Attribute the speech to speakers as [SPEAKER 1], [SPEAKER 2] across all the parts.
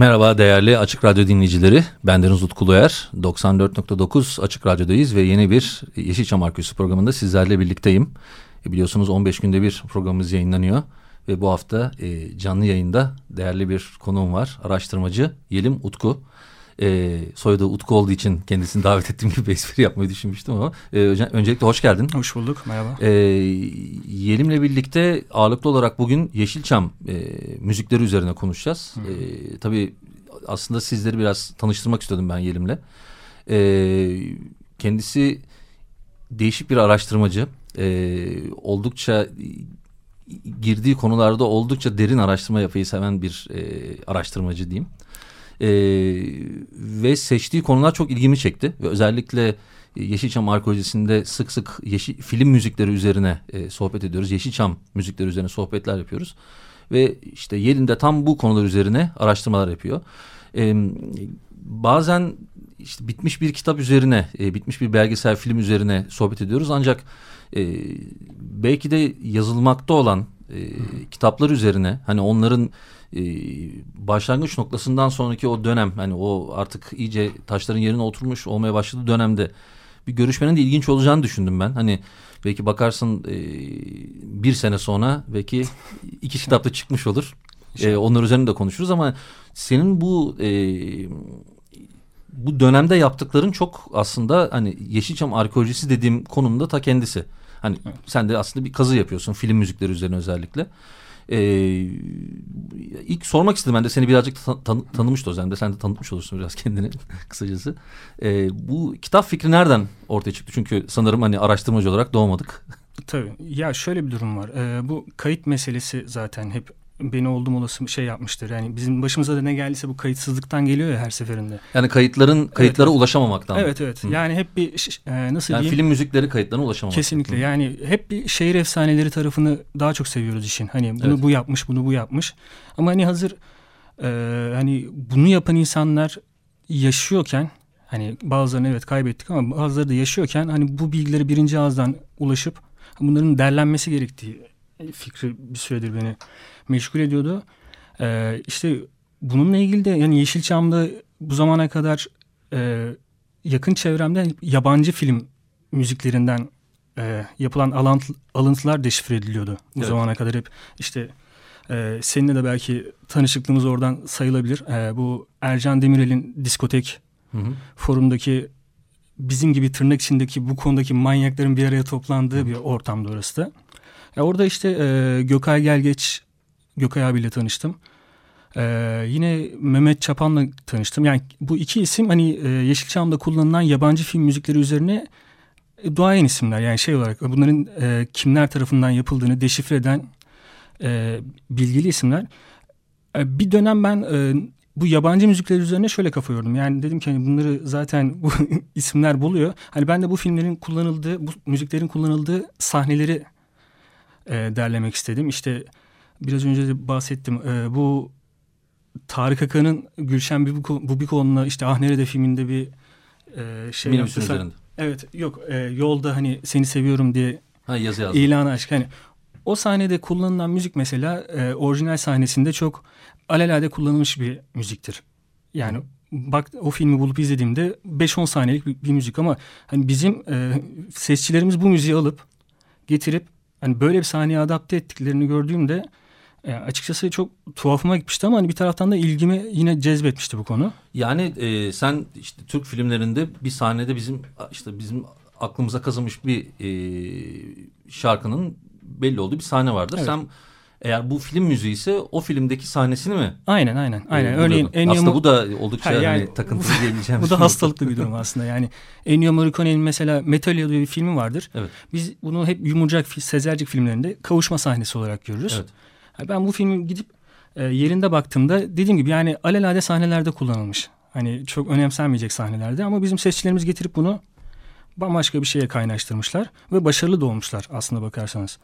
[SPEAKER 1] Merhaba değerli Açık Radyo dinleyicileri. Bendeniz Utku Loyer. 94.9 Açık Radyo'dayız ve yeni bir Yeşilçam Arküsü programında sizlerle birlikteyim. E biliyorsunuz 15 günde bir programımız yayınlanıyor. Ve bu hafta e, canlı yayında değerli bir konuğum var. Araştırmacı Yelim Utku. E, soyadı Utku olduğu için kendisini davet ettiğim gibi espri yapmayı düşünmüştüm ama e, öncelikle hoş geldin.
[SPEAKER 2] Hoş bulduk, merhaba.
[SPEAKER 1] E, Yelim'le birlikte ağırlıklı olarak bugün Yeşilçam e, müzikleri üzerine konuşacağız. E, tabii aslında sizleri biraz tanıştırmak istedim ben Yelim'le. E, kendisi değişik bir araştırmacı. E, oldukça girdiği konularda oldukça derin araştırma yapmayı seven bir e, araştırmacı diyeyim. E, ve seçtiği konular çok ilgimi çekti. Ve özellikle Yeşilçam arkeolojisinde sık sık yeşil, film müzikleri üzerine e, sohbet ediyoruz. Yeşilçam müzikleri üzerine sohbetler yapıyoruz. Ve işte yerinde tam bu konular üzerine araştırmalar yapıyor. E, bazen işte bitmiş bir kitap üzerine, e, bitmiş bir belgesel film üzerine sohbet ediyoruz. Ancak e, belki de yazılmakta olan e, kitaplar üzerine hani onların e, başlangıç noktasından sonraki o dönem hani o artık iyice taşların yerine oturmuş olmaya başladığı dönemde bir görüşmenin de ilginç olacağını düşündüm ben. Hani belki bakarsın e, bir sene sonra belki iki kitapta çıkmış olur. E, onlar üzerinde de konuşuruz ama senin bu e, bu dönemde yaptıkların çok aslında hani Yeşilçam arkeolojisi dediğim konumda ta kendisi. Hani evet. sen de aslında bir kazı yapıyorsun film müzikleri üzerine özellikle. Ee, ilk sormak istedim ben de seni birazcık tan tan tanımıştı o zaman. Sen de tanıtmış olursun biraz kendini kısacası. Ee, bu kitap fikri nereden ortaya çıktı? Çünkü sanırım hani araştırmacı olarak doğmadık.
[SPEAKER 2] Tabii. Ya şöyle bir durum var. Ee, bu kayıt meselesi zaten hep beni oldum olası şey yapmıştır. Yani bizim başımıza da ne geldiyse bu kayıtsızlıktan geliyor ya her seferinde.
[SPEAKER 1] Yani kayıtların kayıtlara evet, ulaşamamaktan.
[SPEAKER 2] Evet evet. Hı. Yani hep bir e, nasıl
[SPEAKER 1] yani
[SPEAKER 2] diyeyim?
[SPEAKER 1] film müzikleri kayıtlarına ulaşamamak.
[SPEAKER 2] Kesinlikle. Hı. Yani hep bir şehir efsaneleri tarafını daha çok seviyoruz işin. Hani bunu evet. bu yapmış, bunu bu yapmış. Ama hani hazır e, hani bunu yapan insanlar yaşıyorken hani bazılarını evet kaybettik ama bazıları da yaşıyorken hani bu bilgileri birinci ağızdan ulaşıp bunların derlenmesi gerektiği fikri bir süredir beni meşgul ediyordu. Ee, işte bununla ilgili de yani Yeşilçam'da bu zamana kadar e, yakın çevremde yabancı film müziklerinden e, yapılan alant, alıntılar deşifre ediliyordu. Bu evet. zamana kadar hep işte e, seninle de belki tanışıklığımız oradan sayılabilir. E, bu Ercan Demirel'in diskotek hı hı. forumdaki bizim gibi tırnak içindeki bu konudaki manyakların bir araya toplandığı hı. bir ortamda orası da. E, orada işte e, Gökay Gelgeç Gökay abiyle tanıştım. Ee, yine Mehmet Çapan'la tanıştım. Yani bu iki isim hani e, Yeşilçam'da kullanılan yabancı film müzikleri üzerine e, duayen isimler. Yani şey olarak bunların e, kimler tarafından yapıldığını deşifre eden e, bilgili isimler. E, bir dönem ben e, bu yabancı müzikler üzerine şöyle kafa yordum. Yani dedim ki hani bunları zaten bu isimler buluyor. Hani ben de bu filmlerin kullanıldığı, bu müziklerin kullanıldığı sahneleri e, derlemek istedim. İşte biraz önce de bahsettim. E, bu Tarık Akan'ın Gülşen Bubikoğlu'na işte Ah Nerede filminde bir e, şey
[SPEAKER 1] Minibüsün üzerinde.
[SPEAKER 2] Evet yok e, yolda hani seni seviyorum diye
[SPEAKER 1] ha, yazı yazdı.
[SPEAKER 2] ilan aşk. Hani o sahnede kullanılan müzik mesela e, orijinal sahnesinde çok alelade kullanılmış bir müziktir. Yani bak o filmi bulup izlediğimde 5-10 saniyelik bir, bir müzik ama hani bizim e, sesçilerimiz bu müziği alıp getirip hani böyle bir sahneye adapte ettiklerini gördüğümde e, açıkçası çok tuhafıma gitmişti ama hani bir taraftan da ilgimi yine cezbetmişti bu konu.
[SPEAKER 1] Yani e, sen işte Türk filmlerinde bir sahnede bizim işte bizim aklımıza kazımış bir e, şarkının belli olduğu bir sahne vardır. Evet. Sen eğer bu film müziği ise o filmdeki sahnesini mi?
[SPEAKER 2] Aynen aynen. aynen. Ee, Örneğin
[SPEAKER 1] Ennio Aslında bu da oldukça ha, yani, hani, takıntılı
[SPEAKER 2] diyebileceğim. bu da hastalıklı bir durum aslında. Yani Ennio Morricone'nin mesela Metallica diye bir filmi vardır. Evet. Biz bunu hep yumurcak, sezercik filmlerinde kavuşma sahnesi olarak görürüz. Evet. Ben bu filmi gidip e, yerinde baktığımda dediğim gibi yani alelade sahnelerde kullanılmış. Hani çok önemsenmeyecek sahnelerde ama bizim sesçilerimiz getirip bunu bambaşka bir şeye kaynaştırmışlar ve başarılı da olmuşlar aslında bakarsanız.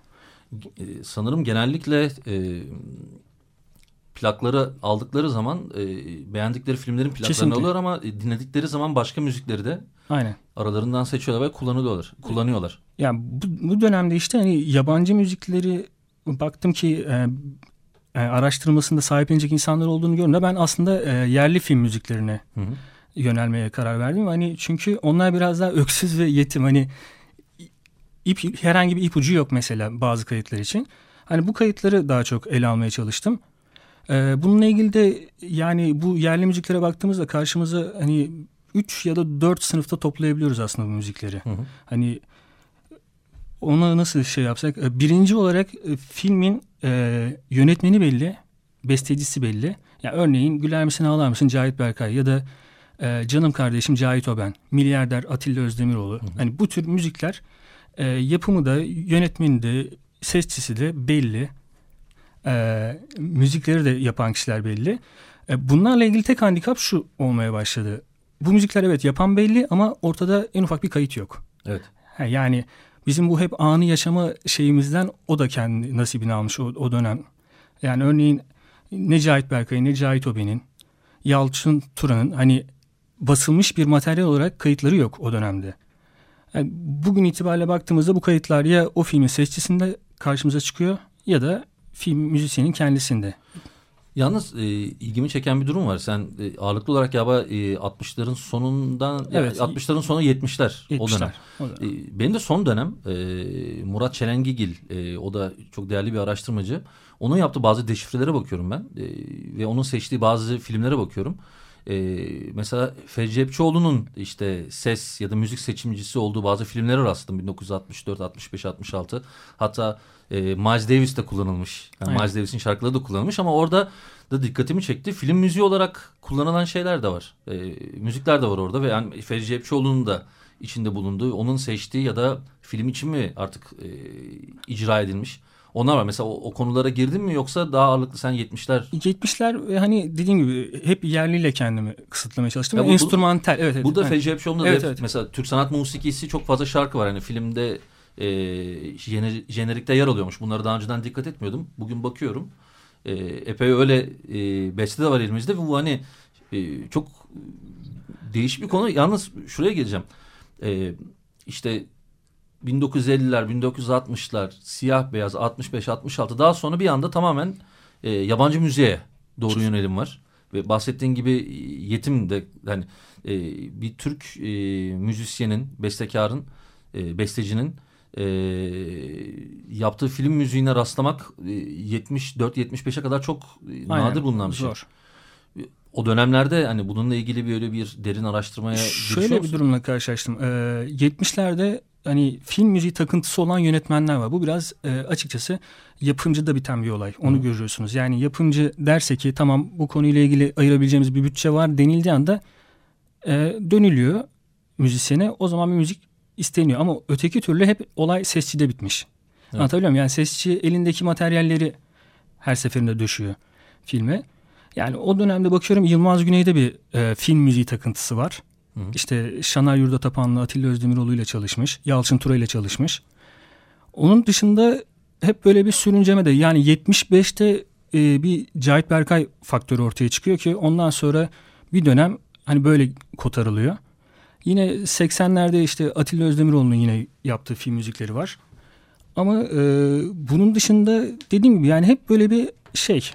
[SPEAKER 1] Ee, sanırım genellikle e, plakları aldıkları zaman e, beğendikleri filmlerin plaklarını Kesinlikle. alıyor ama e, dinledikleri zaman başka müzikleri de
[SPEAKER 2] Aynen.
[SPEAKER 1] aralarından seçiyorlar ve kullanıyorlar. Kullanıyorlar.
[SPEAKER 2] Yani bu, bu dönemde işte hani yabancı müzikleri baktım ki e, e, araştırmasında sahiplenecek insanlar olduğunu görünce ben aslında e, yerli film müziklerine hı hı. yönelmeye karar verdim. Hani çünkü onlar biraz daha öksüz ve yetim. Hani ip, herhangi bir ipucu yok mesela bazı kayıtlar için. Hani bu kayıtları daha çok ele almaya çalıştım. Ee, bununla ilgili de yani bu yerli müziklere baktığımızda karşımıza hani 3 ya da 4 sınıfta toplayabiliyoruz aslında bu müzikleri. Hı hı. Hani ona nasıl şey yapsak? Ee, birinci olarak e, filmin e, yönetmeni belli, bestecisi belli. Yani örneğin Güler misin ağlar mısın Cahit Berkay ya da e, Canım kardeşim Cahit Oben, Milyarder Atilla Özdemiroğlu. Hı hı. Hani bu tür müzikler e, yapımı da yönetmeni de sesçisi de belli. E, müzikleri de yapan kişiler belli. E, bunlarla ilgili tek handikap şu olmaya başladı. Bu müzikler evet yapan belli ama ortada en ufak bir kayıt yok.
[SPEAKER 1] Evet.
[SPEAKER 2] Yani bizim bu hep anı yaşama şeyimizden o da kendi nasibini almış o, o dönem. Yani örneğin ne Cahit Berkay'ın ne Cahit Oben'in Yalçın Turan'ın hani basılmış bir materyal olarak kayıtları yok o dönemde. Yani bugün itibariyle baktığımızda bu kayıtlar ya o filmin sesçisinde karşımıza çıkıyor ya da film müzisyenin kendisinde.
[SPEAKER 1] Yalnız e, ilgimi çeken bir durum var. Sen e, ağırlıklı olarak galiba e, 60'ların sonundan evet, 60'ların sonu 70'ler, 70'ler o dönem. O dönem. E, benim de son dönem e, Murat Çelengigil e, o da çok değerli bir araştırmacı. Onun yaptığı bazı deşifrelere bakıyorum ben e, ve onun seçtiği bazı filmlere bakıyorum. E, mesela Cepçioğlu'nun işte ses ya da müzik seçimcisi olduğu bazı filmlere rastladım 1964, 65, 66. Hatta e, Miles Davis de kullanılmış. Yani Miles Davis'in şarkıları da kullanılmış ama orada da dikkatimi çekti. Film müziği olarak kullanılan şeyler de var. E, müzikler de var orada ve yani Cepçioğlu'nun da içinde bulunduğu, onun seçtiği ya da film için mi artık e, icra edilmiş onlar var. Mesela o, o konulara girdin mi yoksa daha ağırlıklı sen 70'ler?
[SPEAKER 2] 70'ler hani dediğim gibi hep yerliyle kendimi kısıtlamaya çalıştım. Ya bu, Enstrümantal. Evet, evet.
[SPEAKER 1] Bu da evet. Feci Hepşom'da evet, da evet. mesela Türk sanat musikisi çok fazla şarkı var. Hani filmde e, jener, jenerikte yer alıyormuş. Bunları daha önceden dikkat etmiyordum. Bugün bakıyorum. E, epey öyle e, beste de var elimizde ve bu hani e, çok değişik bir konu. Yalnız şuraya geleceğim. E, işte 1950'ler, 1960'lar, siyah beyaz, 65-66 daha sonra bir anda tamamen e, yabancı müziğe doğru yönelim var. Ve bahsettiğin gibi yetim de yani e, bir Türk e, müzisyenin, bestekarın, e, bestecinin e, yaptığı film müziğine rastlamak e, 74-75'e kadar çok e, Aynen, nadir bulunan bir şey. Zor. O dönemlerde hani bununla ilgili böyle bir derin araştırmaya
[SPEAKER 2] Şöyle bir durumla karşılaştım. Ee, 70'lerde hani film müziği takıntısı olan yönetmenler var. Bu biraz e, açıkçası yapımcıda biten bir olay. Onu Hı. görüyorsunuz. Yani yapımcı derse ki tamam bu konuyla ilgili ayırabileceğimiz bir bütçe var denildiği anda e, dönülüyor müzisyene. O zaman bir müzik isteniyor. Ama öteki türlü hep olay sesçide bitmiş. Evet. Anlatabiliyor muyum? Yani sesçi elindeki materyalleri her seferinde döşüyor filme. Yani o dönemde bakıyorum Yılmaz Güney'de bir e, film müziği takıntısı var. Hı. İşte Şanar Yurda Tapanlı Atilla Özdemiroğlu ile çalışmış. Yalçın Tura ile çalışmış. Onun dışında hep böyle bir sürünceme de yani 75'te e, bir Cahit Berkay faktörü ortaya çıkıyor ki ondan sonra bir dönem hani böyle kotarılıyor. Yine 80'lerde işte Atilla Özdemiroğlu'nun yine yaptığı film müzikleri var. Ama e, bunun dışında dediğim gibi yani hep böyle bir şey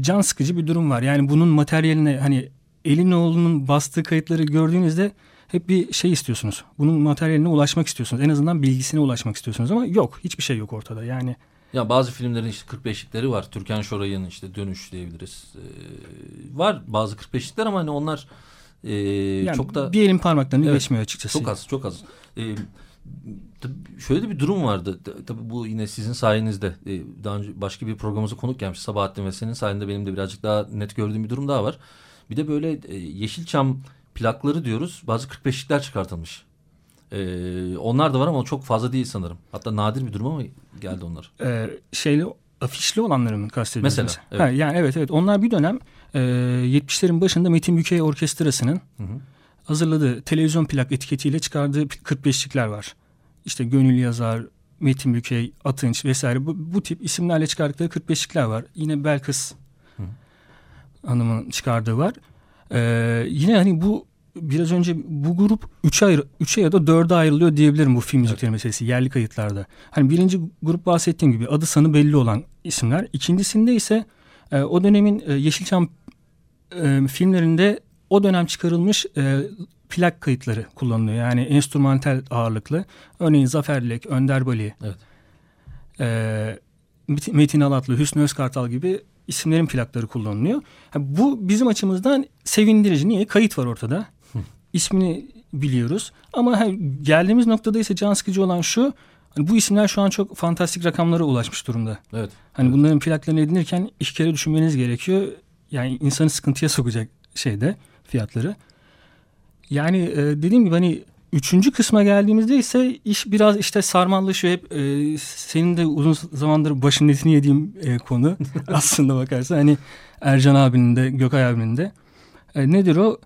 [SPEAKER 2] can sıkıcı bir durum var. Yani bunun materyaline hani Elinoğlu'nun bastığı kayıtları gördüğünüzde hep bir şey istiyorsunuz. Bunun materyaline ulaşmak istiyorsunuz. En azından bilgisine ulaşmak istiyorsunuz ama yok. Hiçbir şey yok ortada. Yani
[SPEAKER 1] ya bazı filmlerin işte 45'likleri var. Türkan Şoray'ın işte Dönüş diyebiliriz. Ee, var bazı 45'likler ama hani onlar e, yani çok da...
[SPEAKER 2] Bir elin parmaklarını evet, geçmiyor açıkçası.
[SPEAKER 1] Çok az, çok az. Ee, şöyle de bir durum vardı. Tabii bu yine sizin sayenizde. Ee, daha önce başka bir programımıza konuk gelmiş Sabahattin ve senin sayende benim de birazcık daha net gördüğüm bir durum daha var. Bir de böyle e, Yeşilçam plakları diyoruz. Bazı 45'likler çıkartılmış. Ee, onlar da var ama çok fazla değil sanırım. Hatta nadir bir durum ama geldi onlar.
[SPEAKER 2] Ee, şeyle afişli olanları mı kastediyorsunuz?
[SPEAKER 1] Mesela, evet.
[SPEAKER 2] Ha, yani evet evet onlar bir dönem e, 70'lerin başında Metin Bükey Orkestrası'nın
[SPEAKER 1] Hı hı.
[SPEAKER 2] hazırladığı televizyon plak etiketiyle çıkardığı 45'likler var. İşte Gönül Yazar, Metin Bükey, Atınç vesaire bu, bu tip isimlerle çıkardıkları 45'likler var. Yine Belkıs. Hanım'ın çıkardığı var. Ee, yine hani bu biraz önce bu grup 3'e ayrı, üçe ya da 4'e ayrılıyor diyebilirim bu film müzikleri meselesi yerli kayıtlarda. Hani birinci grup bahsettiğim gibi adı sanı belli olan isimler. İkincisinde ise e, o dönemin e, Yeşilçam e, filmlerinde o dönem çıkarılmış e, plak kayıtları kullanılıyor. Yani enstrümantal ağırlıklı. Örneğin Zafer Dilek, Önder Bali,
[SPEAKER 1] Evet.
[SPEAKER 2] e, Met- Metin Alatlı, Hüsnü Özkartal gibi isimlerin plakları kullanılıyor. Ha, bu bizim açımızdan sevindirici. Niye? Kayıt var ortada. İsmini biliyoruz. Ama geldiğimiz noktada ise can sıkıcı olan şu. hani bu isimler şu an çok fantastik rakamlara ulaşmış durumda.
[SPEAKER 1] Evet.
[SPEAKER 2] Hani
[SPEAKER 1] Evet.
[SPEAKER 2] bunların plaklarını edinirken iki kere düşünmeniz gerekiyor. Yani insanı sıkıntıya sokacak şeyde fiyatları. Yani e, dediğim gibi hani üçüncü kısma geldiğimizde ise iş biraz işte sarmallaşıyor. Hep e, senin de uzun zamandır başın etini yediğim e, konu aslında bakarsan. Hani Ercan abinin de Gökay abinin de. E, nedir o?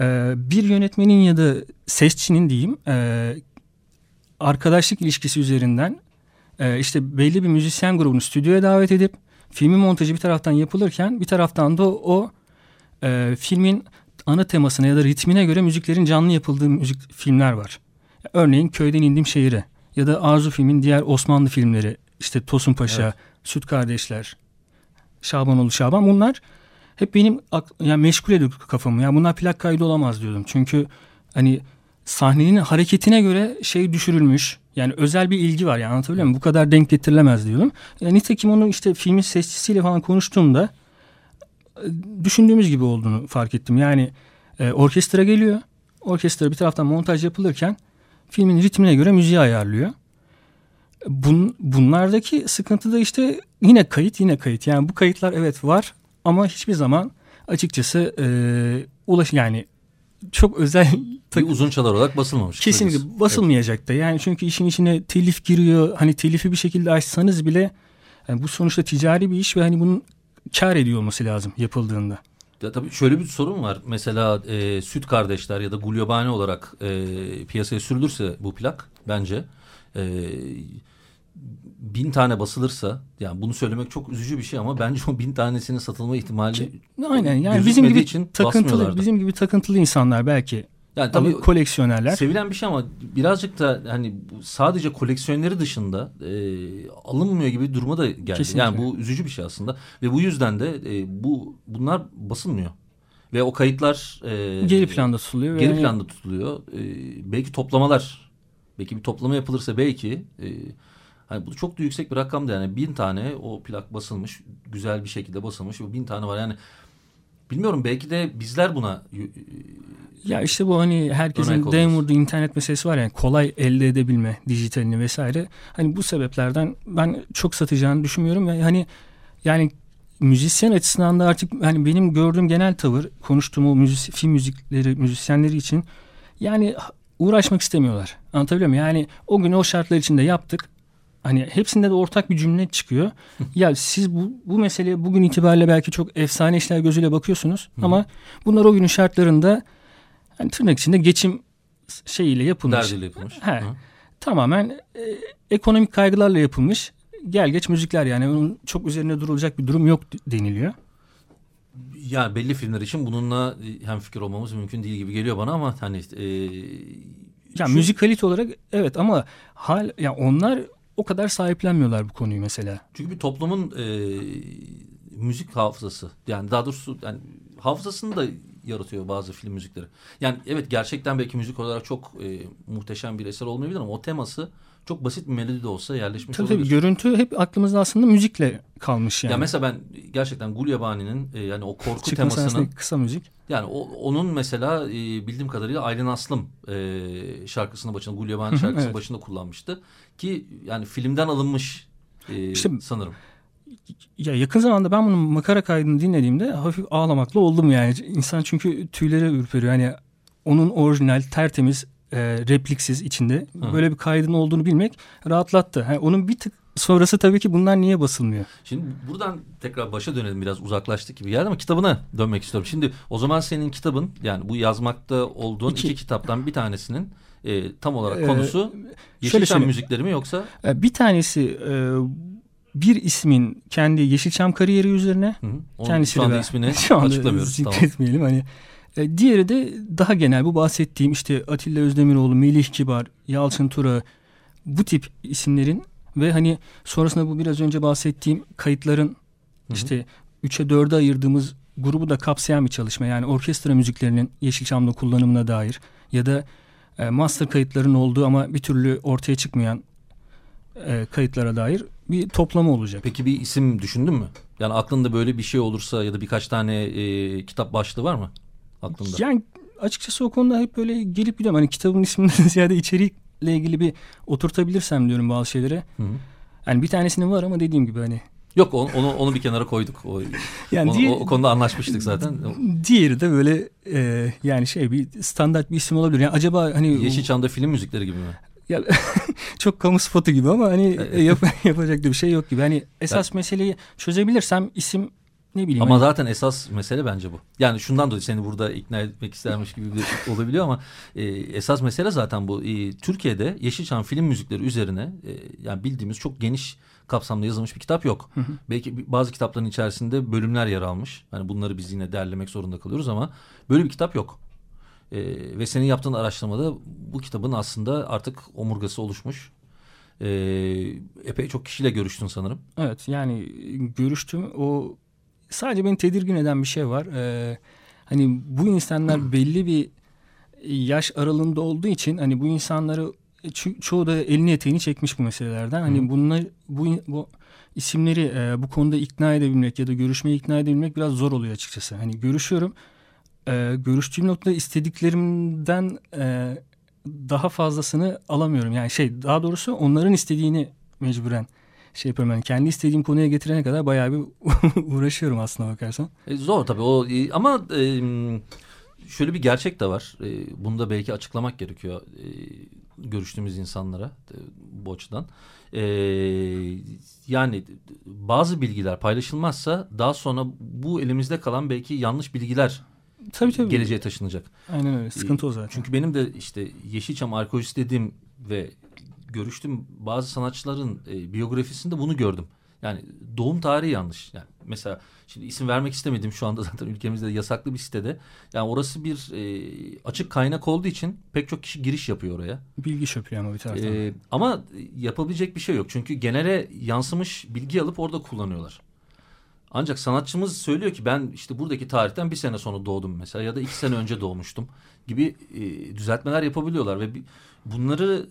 [SPEAKER 2] E, bir yönetmenin ya da sesçinin diyeyim e, arkadaşlık ilişkisi üzerinden e, işte belli bir müzisyen grubunu stüdyoya davet edip filmin montajı bir taraftan yapılırken bir taraftan da o e, filmin ana temasına ya da ritmine göre müziklerin canlı yapıldığı müzik filmler var. Örneğin Köyden İndim Şehire ya da Arzu filmin diğer Osmanlı filmleri işte Tosun Paşa,
[SPEAKER 1] Evet.
[SPEAKER 2] Süt Kardeşler, Şabanoğlu Şaban bunlar hep benim yani meşgul ediyor kafamı. Yani bunlar plak kaydı olamaz diyordum. Çünkü hani sahnenin hareketine göre şey düşürülmüş. Yani özel bir ilgi var yani anlatabiliyor muyum? Bu kadar denk getirilemez diyordum. Yani nitekim onu işte filmin sesçisiyle falan konuştuğumda e, düşündüğümüz gibi olduğunu fark ettim. Yani e, orkestra geliyor. Orkestra bir taraftan montaj yapılırken filmin ritmine göre müziği ayarlıyor. Bun, bunlardaki sıkıntı da işte yine kayıt yine kayıt. Yani bu kayıtlar evet var ama hiçbir zaman açıkçası e, ulaş yani çok özel
[SPEAKER 1] Bir uzun çalar olarak basılmamış.
[SPEAKER 2] Kesinlikle
[SPEAKER 1] kısacası.
[SPEAKER 2] basılmayacak da. Yani çünkü işin içine telif giriyor. Hani telifi bir şekilde açsanız bile yani bu sonuçta ticari bir iş ve hani bunun kar ediyor olması lazım yapıldığında.
[SPEAKER 1] Ya tabii şöyle bir sorun var. Mesela e, Süt Kardeşler ya da Gulyabani olarak e, piyasaya sürülürse bu plak bence e, bin tane basılırsa yani bunu söylemek çok üzücü bir şey ama bence o bin tanesinin satılma ihtimali
[SPEAKER 2] Aynen yani bizim gibi
[SPEAKER 1] için
[SPEAKER 2] takıntılı bizim gibi takıntılı insanlar belki
[SPEAKER 1] yani
[SPEAKER 2] tabii
[SPEAKER 1] tabii
[SPEAKER 2] koleksiyonerler.
[SPEAKER 1] sevilen bir şey ama birazcık da hani sadece koleksiyoneri dışında e, alınmıyor gibi bir duruma da geldi.
[SPEAKER 2] Kesinlikle.
[SPEAKER 1] Yani bu üzücü bir şey aslında ve bu yüzden de e, bu bunlar basılmıyor. Ve o kayıtlar e,
[SPEAKER 2] geri planda tutuluyor.
[SPEAKER 1] geri
[SPEAKER 2] yani-
[SPEAKER 1] planda tutuluyor. Ee, belki toplamalar, belki bir toplama yapılırsa belki e, hani bu çok da yüksek bir rakam da yani bin tane o plak basılmış, güzel bir şekilde basılmış ve bin tane var yani. Bilmiyorum belki de bizler buna
[SPEAKER 2] Ya işte bu hani herkesin vurduğu internet meselesi var yani kolay elde edebilme dijitalini vesaire. Hani bu sebeplerden ben çok satacağını düşünmüyorum ve hani yani müzisyen açısından da artık hani benim gördüğüm genel tavır konuştuğum o müzik, film müzikleri müzisyenleri için yani uğraşmak istemiyorlar. Anlatabiliyor muyum? Yani o gün o şartlar içinde yaptık. Hani hepsinde de ortak bir cümle çıkıyor. ya siz bu, bu meseleye bugün itibariyle belki çok efsane işler gözüyle bakıyorsunuz. Ama bunlar o günün şartlarında hani tırnak içinde geçim şeyiyle yapılmış.
[SPEAKER 1] derdiyle yapılmış.
[SPEAKER 2] He.
[SPEAKER 1] Hı.
[SPEAKER 2] Tamamen e, ekonomik kaygılarla yapılmış. Gel geç müzikler yani onun çok üzerine durulacak bir durum yok deniliyor.
[SPEAKER 1] Yani belli filmler için bununla hem fikir olmamız mümkün değil gibi geliyor bana ama hani e,
[SPEAKER 2] Ya
[SPEAKER 1] şu-
[SPEAKER 2] müzikalite olarak evet ama hal ya onlar o kadar sahiplenmiyorlar bu konuyu mesela.
[SPEAKER 1] Çünkü bir toplumun e, müzik hafızası yani daha doğrusu yani hafızasını da yaratıyor bazı film müzikleri. Yani evet gerçekten belki müzik olarak çok e, muhteşem bir eser olmayabilir ama o teması çok basit bir melodi de olsa yerleşmiş
[SPEAKER 2] Tabii
[SPEAKER 1] olabilir.
[SPEAKER 2] tabii görüntü hep aklımızda aslında müzikle kalmış yani.
[SPEAKER 1] Ya mesela ben gerçekten Gulyabani'nin e, yani o korku temasının
[SPEAKER 2] kısa müzik.
[SPEAKER 1] yani o, onun mesela e, bildiğim kadarıyla Aylin Aslım e, şarkısının başında Gulyabani şarkısının
[SPEAKER 2] evet.
[SPEAKER 1] başında kullanmıştı ki yani filmden alınmış e,
[SPEAKER 2] İşte-
[SPEAKER 1] sanırım.
[SPEAKER 2] Ya yakın zamanda ben bunun makara kaydını dinlediğimde hafif ağlamakla oldum yani. İnsan çünkü tüyleri ürperiyor. Yani onun orijinal, tertemiz, e, repliksiz içinde
[SPEAKER 1] Hı.
[SPEAKER 2] böyle bir kaydın olduğunu bilmek rahatlattı. Yani onun bir tık sonrası tabii ki bunlar niye basılmıyor?
[SPEAKER 1] Şimdi buradan tekrar başa dönelim biraz uzaklaştık gibi geldi ama kitabına dönmek istiyorum. Şimdi o zaman senin kitabın yani bu yazmakta olduğun iki, iki kitaptan bir tanesinin e, tam olarak konusu ee, Yeşilçam müzikleri mi yoksa?
[SPEAKER 2] E, bir tanesi e, bir ismin kendi Yeşilçam kariyeri üzerine. Hı
[SPEAKER 1] hı. Kendisi şu anda ben, ismini şu anda açıklamıyoruz.
[SPEAKER 2] Zikretmeyelim tamam. hani. E, diğeri de daha genel bu bahsettiğim işte Atilla Özdemiroğlu, Melih Kibar, Yalçın Tura bu tip isimlerin ve hani sonrasında bu biraz önce bahsettiğim kayıtların hı hı. işte 3'e 4'e ayırdığımız grubu da kapsayan bir çalışma. Yani orkestra müziklerinin Yeşilçam'da kullanımına dair ya da e, master kayıtların olduğu ama bir türlü ortaya çıkmayan e, kayıtlara dair bir toplama olacak.
[SPEAKER 1] Peki bir isim düşündün mü? Yani aklında böyle bir şey olursa ya da birkaç tane e, kitap başlığı var mı aklında?
[SPEAKER 2] Yani açıkçası o konuda hep böyle gelip gidiyorum. Hani kitabın isminden ziyade içerikle ilgili bir oturtabilirsem diyorum bazı şeylere. Hı hı. Yani bir tanesinin var ama dediğim gibi hani
[SPEAKER 1] Yok onu, onu, onu bir kenara koyduk. O, yani onu, diğer, o, o konuda anlaşmıştık zaten.
[SPEAKER 2] Diğeri de böyle e, yani şey bir standart bir isim olabilir. Yani acaba hani
[SPEAKER 1] Yeşilçam'da film müzikleri gibi mi?
[SPEAKER 2] Ya, çok kamu spotu gibi ama hani yap, yapacak da bir şey yok gibi. Hani esas ben, meseleyi çözebilirsem isim ne bileyim.
[SPEAKER 1] Ama hani... zaten esas mesele bence bu. Yani şundan dolayı seni burada ikna etmek istermiş gibi bir olabiliyor ama e, esas mesele zaten bu. E, Türkiye'de Yeşilçam film müzikleri üzerine e, yani bildiğimiz çok geniş kapsamda yazılmış bir kitap yok. Hı hı. Belki bazı kitapların içerisinde bölümler yer almış. Yani bunları biz yine derlemek zorunda kalıyoruz ama böyle bir kitap yok. E, ve senin yaptığın araştırmada bu kitabın aslında artık omurgası oluşmuş. E, epey çok kişiyle görüştün sanırım.
[SPEAKER 2] Evet yani görüştüm. O sadece beni tedirgin eden bir şey var. E, hani bu insanlar belli bir yaş aralığında olduğu için hani bu insanları ço çoğu da elini eteğini çekmiş bu meselelerden. Hani bunlar bu bu isimleri e, bu konuda ikna edebilmek ya da görüşmeye ikna edebilmek biraz zor oluyor açıkçası. Hani görüşüyorum e, görüştüğüm noktada istediklerimden e, daha fazlasını alamıyorum. Yani şey daha doğrusu onların istediğini mecburen şey yapıyorum. Yani kendi istediğim konuya getirene kadar bayağı bir uğraşıyorum aslında bakarsan.
[SPEAKER 1] E, zor tabii o e, ama e, şöyle bir gerçek de var. E, bunu da belki açıklamak gerekiyor e, görüştüğümüz insanlara e, bu açıdan. E, yani bazı bilgiler paylaşılmazsa daha sonra bu elimizde kalan belki yanlış bilgiler tabii, tabii. geleceğe taşınacak.
[SPEAKER 2] Aynen öyle. Sıkıntı o zaten.
[SPEAKER 1] Çünkü benim de işte Yeşilçam arkeolojisi dediğim ve görüştüm bazı sanatçıların e, biyografisinde bunu gördüm. Yani doğum tarihi yanlış. Yani mesela şimdi isim vermek istemedim şu anda zaten ülkemizde de yasaklı bir sitede. Yani orası bir e, açık kaynak olduğu için pek çok kişi giriş yapıyor oraya.
[SPEAKER 2] Bilgi şöpüyor ama bir taraftan. E,
[SPEAKER 1] ama yapabilecek bir şey yok. Çünkü genele yansımış bilgi alıp orada kullanıyorlar. Ancak sanatçımız söylüyor ki ben işte buradaki tarihten bir sene sonra doğdum mesela ya da iki sene önce doğmuştum gibi e, düzeltmeler yapabiliyorlar ve bunları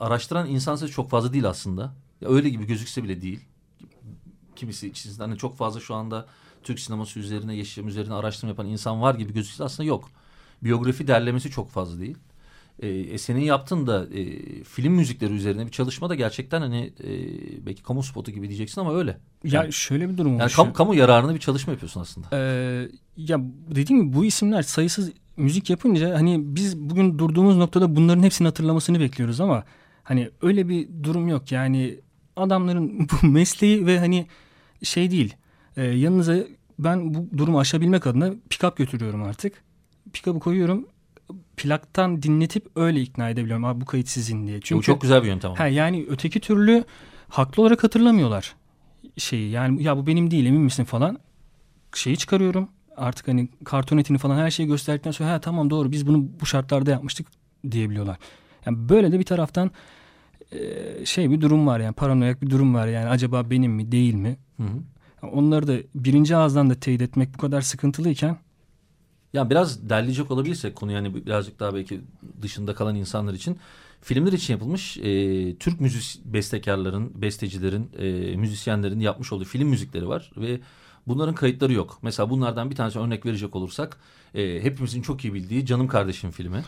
[SPEAKER 1] araştıran insan sayısı çok fazla değil aslında. Ya öyle gibi gözükse bile değil. Kimisi içinde hani çok fazla şu anda Türk sineması üzerine, yaşam üzerine araştırma yapan insan var gibi gözükse aslında yok. Biyografi derlemesi çok fazla değil. E, senin yaptığın da e, film müzikleri üzerine bir çalışma da gerçekten hani e, belki kamu spotu gibi diyeceksin ama öyle.
[SPEAKER 2] Ya yani, şöyle bir durum
[SPEAKER 1] var. Yani kamu, kamu yararına bir çalışma yapıyorsun aslında.
[SPEAKER 2] Ee, ya dediğim gibi bu isimler sayısız müzik yapınca hani biz bugün durduğumuz noktada bunların hepsini hatırlamasını bekliyoruz ama hani öyle bir durum yok. Yani adamların bu mesleği ve hani şey değil. E, yanınıza ben bu durumu aşabilmek adına pick-up götürüyorum artık. Pick-up'ı koyuyorum plaktan dinletip öyle ikna edebiliyorum. Abi bu kayıt sizin diye.
[SPEAKER 1] Çünkü, bu çok güzel bir yöntem.
[SPEAKER 2] He, yani öteki türlü haklı olarak hatırlamıyorlar şeyi. Yani ya bu benim değil emin misin falan. Şeyi çıkarıyorum. Artık hani karton etini falan her şeyi gösterdikten sonra ha tamam doğru biz bunu bu şartlarda yapmıştık diyebiliyorlar. Yani böyle de bir taraftan şey bir durum var yani paranoyak bir durum var yani acaba benim mi değil mi? Hı hı. Onları da birinci ağızdan da teyit etmek bu kadar sıkıntılıyken
[SPEAKER 1] ya biraz derleyecek olabilirsek konu yani birazcık daha belki dışında kalan insanlar için filmler için yapılmış e, Türk müzik bestekarların, bestecilerin, e, müzisyenlerin yapmış olduğu film müzikleri var ve bunların kayıtları yok. Mesela bunlardan bir tanesi örnek verecek olursak e, hepimizin çok iyi bildiği Canım Kardeşim filmi.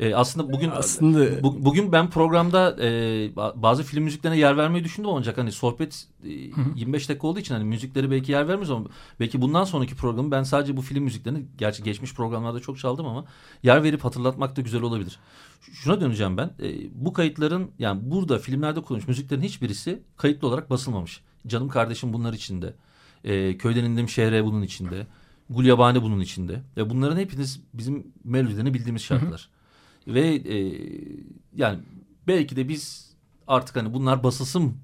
[SPEAKER 1] E, aslında bugün aslında bu, bugün ben programda e, bazı film müziklerine yer vermeyi düşündüm ancak hani sohbet e, 25 dakika olduğu için hani müzikleri belki yer vermez ama belki bundan sonraki programı ben sadece bu film müziklerini gerçi geçmiş programlarda çok çaldım ama yer verip hatırlatmak da güzel olabilir. Şuna döneceğim ben. E, bu kayıtların yani burada filmlerde kullanılmış müziklerin hiçbirisi kayıtlı olarak basılmamış. Canım kardeşim bunlar içinde. E, köyden indim şehre bunun içinde. Gulyabani bunun içinde. Ve bunların hepiniz bizim melodilerini bildiğimiz şarkılar. Hı hı. Ve e, yani belki de biz artık hani bunlar basılsın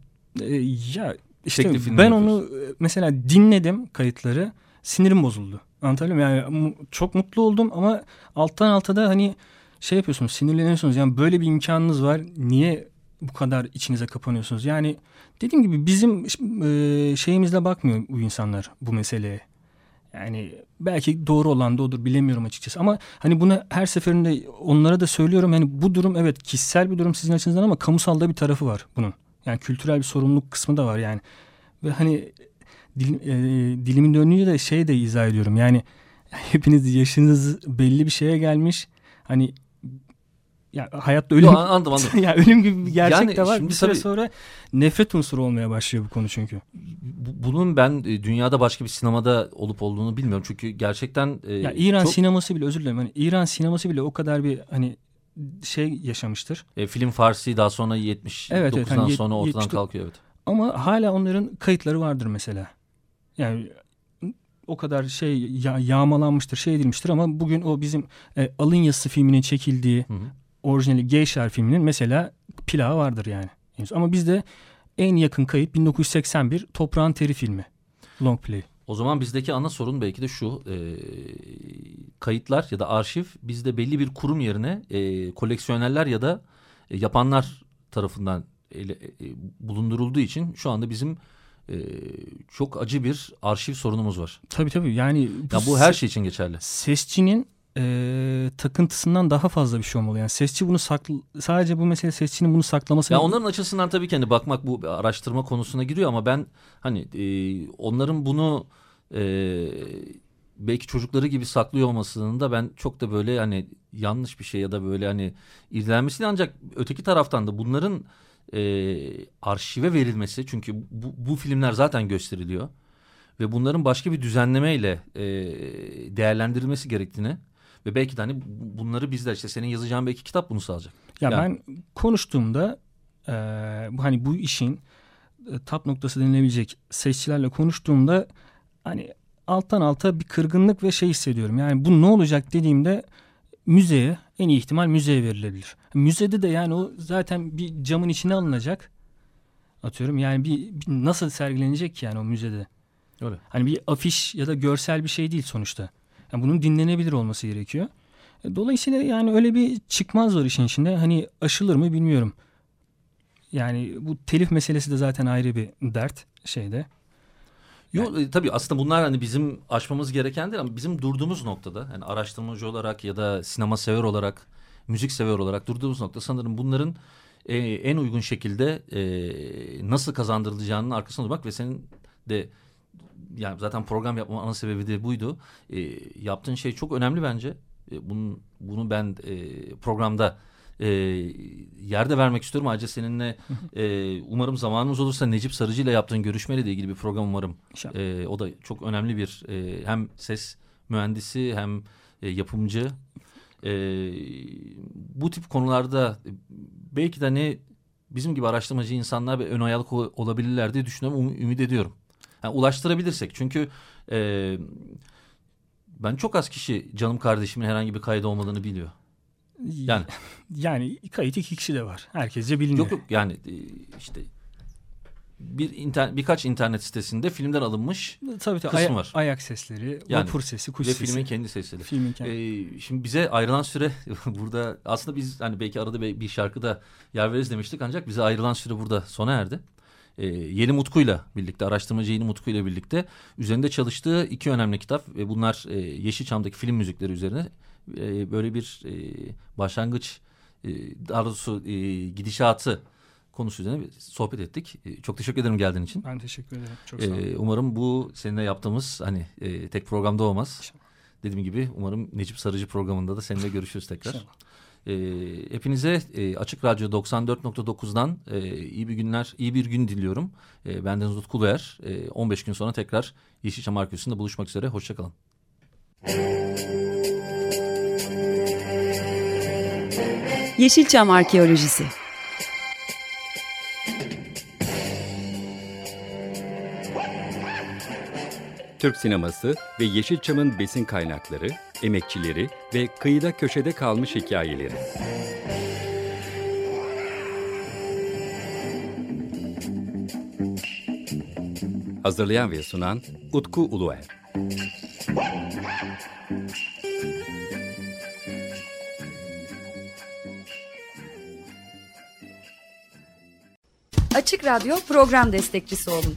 [SPEAKER 2] e, ya işte ben onu e, mesela dinledim kayıtları sinirim bozuldu. Anlatabiliyor muyum? Yani çok mutlu oldum ama alttan alta da hani şey yapıyorsunuz sinirleniyorsunuz. Yani böyle bir imkanınız var. Niye bu kadar içinize kapanıyorsunuz? Yani dediğim gibi bizim e, şeyimizle bakmıyor bu insanlar bu meseleye. Yani belki doğru olan da odur bilemiyorum açıkçası. Ama hani bunu her seferinde onlara da söylüyorum. Yani bu durum evet kişisel bir durum sizin açınızdan ama kamusal da bir tarafı var bunun. Yani kültürel bir sorumluluk kısmı da var yani. Ve hani dil, e, dilimin döndüğünce de şey de izah ediyorum. Yani hepiniz yaşınız belli bir şeye gelmiş. Hani ya hayatta ölüm Yo, anladım, anladım. ya ölüm gibi bir gerçek yani de var. Şimdi bir süre tabii, sonra nefret unsuru olmaya başlıyor bu konu çünkü.
[SPEAKER 1] Bunun ben e, dünyada başka bir sinemada olup olduğunu bilmiyorum. Çünkü gerçekten
[SPEAKER 2] e, ya İran çok... sineması bile özür dilerim. Hani İran sineması bile o kadar bir hani şey yaşamıştır.
[SPEAKER 1] E, film Farsi daha sonra 79'dan evet, evet, hani sonra ortadan 70, kalkıyor evet.
[SPEAKER 2] Ama hala onların kayıtları vardır mesela. Yani o kadar şey ya, yağmalanmıştır, şey edilmiştir ama bugün o bizim e, Alın Yazısı filminin çekildiği hı hı orijinali Geyşer filminin mesela plağı vardır yani. Ama bizde en yakın kayıt 1981 Toprağın Teri filmi. Long play.
[SPEAKER 1] O zaman bizdeki ana sorun belki de şu e, kayıtlar ya da arşiv bizde belli bir kurum yerine e, koleksiyonerler ya da e, yapanlar tarafından ele, e, bulundurulduğu için şu anda bizim e, çok acı bir arşiv sorunumuz var.
[SPEAKER 2] Tabii tabii yani
[SPEAKER 1] bu, ya bu her şey için geçerli.
[SPEAKER 2] Sesçinin e, takıntısından daha fazla bir şey olmalı. Yani sesçi bunu saklı sadece bu mesele sesçinin bunu saklaması.
[SPEAKER 1] Ya onların açısından tabii ki hani bakmak bu araştırma konusuna giriyor ama ben hani e, onların bunu e, belki çocukları gibi saklıyor olmasının da ben çok da böyle hani yanlış bir şey ya da böyle hani irdelenmesi ancak öteki taraftan da bunların e, arşive verilmesi çünkü bu, bu filmler zaten gösteriliyor ve bunların başka bir düzenlemeyle e, değerlendirilmesi gerektiğini ve belki de hani bunları bizler işte senin yazacağın belki kitap bunu sağlayacak.
[SPEAKER 2] Ya yani. ben konuştuğumda e, hani bu işin e, tap noktası denilebilecek seçicilerle konuştuğumda hani alttan alta bir kırgınlık ve şey hissediyorum. Yani bu ne olacak dediğimde müzeye en iyi ihtimal müzeye verilebilir. Müzede de yani o zaten bir camın içine alınacak. Atıyorum yani bir, bir nasıl sergilenecek ki yani o müzede? Öyle. Hani bir afiş ya da görsel bir şey değil sonuçta. Yani bunun dinlenebilir olması gerekiyor. E, dolayısıyla yani öyle bir çıkmaz var işin içinde. Hani aşılır mı bilmiyorum. Yani bu telif meselesi de zaten ayrı bir dert şeyde.
[SPEAKER 1] Yok yani, e, tabii aslında bunlar hani bizim aşmamız gereken değil ama bizim durduğumuz noktada hani araştırmacı olarak ya da sinema sever olarak, müzik sever olarak durduğumuz nokta sanırım bunların e, en uygun şekilde e, nasıl kazandırılacağının arkasında durmak ve senin de yani zaten program yapma ana sebebi de buydu. E, yaptığın şey çok önemli bence. E, bunun, bunu ben e, programda e, yerde vermek istiyorum. Ayrıca seninle e, umarım zamanımız olursa Necip Sarıcı ile yaptığın görüşmeyle de ilgili bir program umarım. E, o da çok önemli bir e, hem ses mühendisi hem e, yapımcı. E, bu tip konularda belki de ne bizim gibi araştırmacı insanlar ve ön ayaklık olabilirler diye düşünüyorum. Um, ümit ediyorum. Yani ulaştırabilirsek çünkü e, ben çok az kişi canım kardeşimin herhangi bir kaydı olmadığını biliyor.
[SPEAKER 2] Yani yani kayıt iki kişi de var. Herkesce biliniyor.
[SPEAKER 1] Yok yok yani e, işte bir internet, birkaç internet sitesinde filmden alınmış tabii, tabii, kısım var.
[SPEAKER 2] Ayak sesleri, yani, vapur sesi, kuş ve sesi.
[SPEAKER 1] Ve filmin kendi sesleri. Filmin kendi. Ee, şimdi bize ayrılan süre burada aslında biz hani belki arada bir şarkıda yer veririz demiştik ancak bize ayrılan süre burada sona erdi e, Yeni Mutku'yla birlikte, araştırmacı Yeni Mutku'yla birlikte üzerinde çalıştığı iki önemli kitap ve bunlar e, Yeşilçam'daki film müzikleri üzerine e, böyle bir e, başlangıç, e, daha doğrusu e, gidişatı konusu üzerine bir sohbet ettik. E, çok teşekkür ederim geldiğin için.
[SPEAKER 2] Ben teşekkür ederim. Çok sağ olun.
[SPEAKER 1] E, umarım bu seninle yaptığımız hani e, tek programda olmaz. İnşallah. Dediğim gibi umarım Necip Sarıcı programında da seninle görüşürüz tekrar. İnşallah. E, hepinize e, Açık Radyo 94.9'dan e, iyi bir günler, iyi bir gün diliyorum. E, bendeniz Utku Uluer. E, 15 gün sonra tekrar Yeşilçam Arkeolojisi'nde buluşmak üzere. Hoşçakalın.
[SPEAKER 3] Yeşilçam Arkeolojisi
[SPEAKER 4] Türk sineması ve Yeşilçam'ın besin kaynakları, emekçileri ve kıyıda köşede kalmış hikayeleri. Hazırlayan ve sunan Utku Uluer.
[SPEAKER 5] Açık Radyo program destekçisi olun.